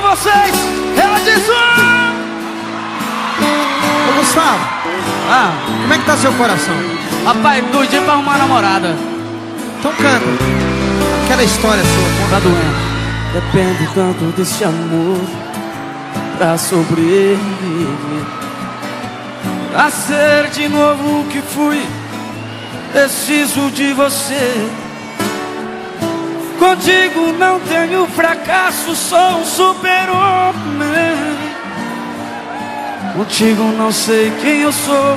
com vocês, Edson! Ô Gustavo, Ah, como é que tá seu coração? rapaz, doidinho pra arrumar namorada. Então canta. Aquela história sua. Tá doendo. Depende tanto desse amor pra sobreviver. Pra ser de novo o que fui, preciso de você. Contigo não tenho fracasso, sou um super-homem. Contigo não sei quem eu sou,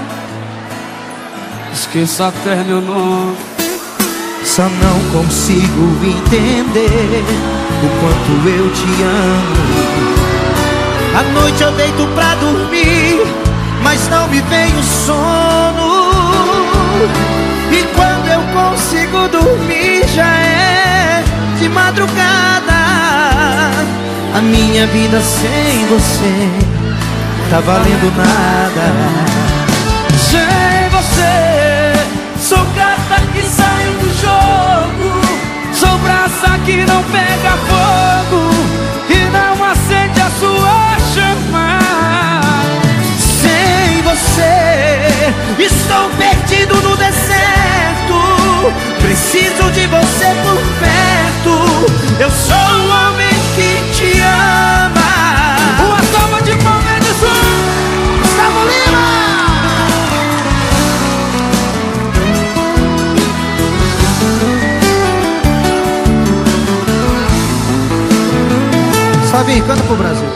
esqueça até meu nome. Só não consigo entender o quanto eu te amo. À noite eu deito pra dormir, mas não me vem o sono. E quando eu consigo dormir, madrugada. A minha vida sem você tá valendo nada. Sem Eu sou o homem que te ama. Uma salva de palmas, Edson! Gustavo Lima! Sabe, canta pro Brasil.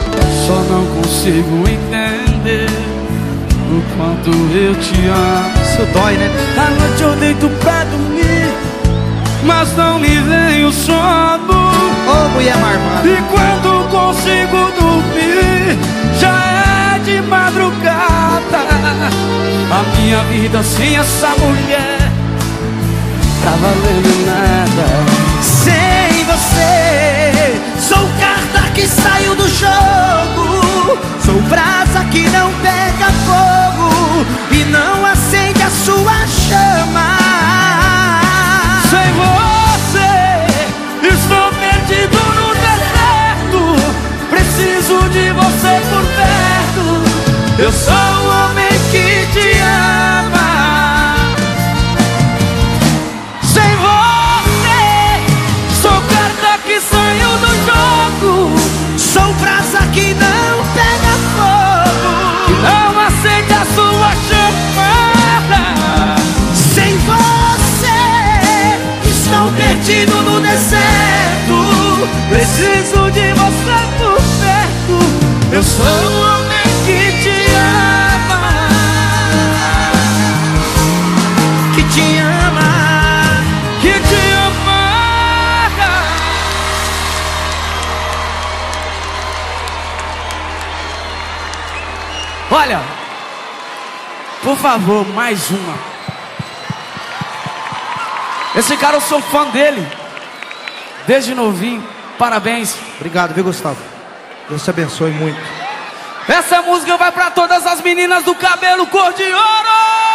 Só não consigo entender o quanto eu te amo. Isso dói, né? À noite eu deito pra dormir, mas não me vem minha vida sem essa mulher tá valendo nada. Sem você, sou carta que saiu do jogo. Sou brasa que não pega fogo e não acende a sua chama. Sem você, estou perdido no deserto. Preciso de você por perto. Eu sou Preciso de você por perto. Eu sou o homem que te ama. Que te ama. que te ama. Olha, por favor, mais uma. Esse cara eu sou fã dele, desde novinho. Parabéns. Obrigado, viu, Gustavo? Deus te abençoe muito. Essa música vai pra todas as meninas do cabelo cor de ouro.